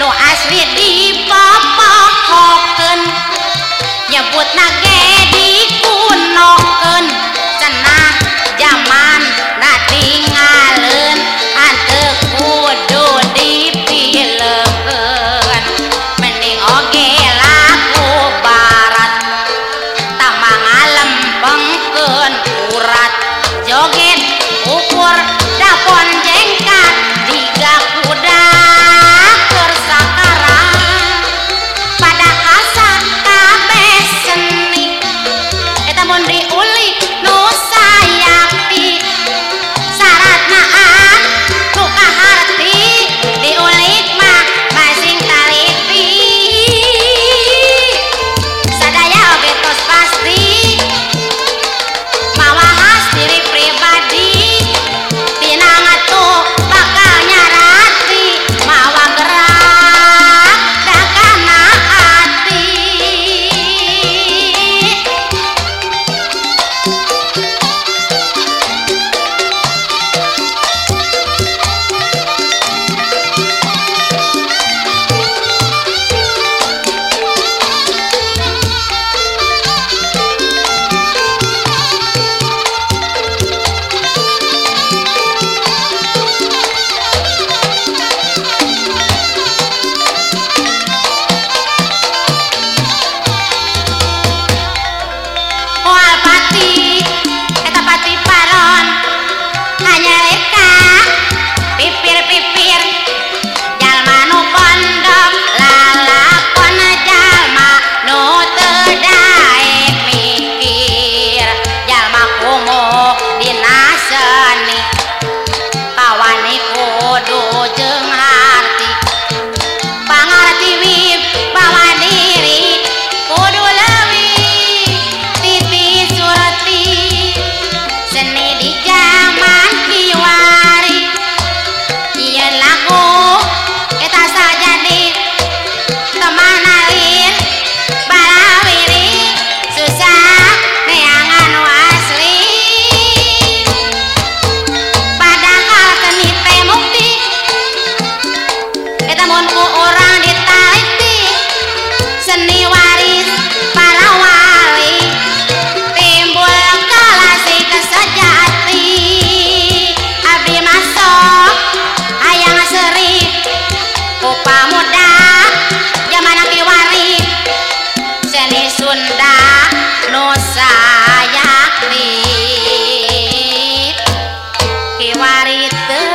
no asli di papa hoken nyebut nage di kuno get the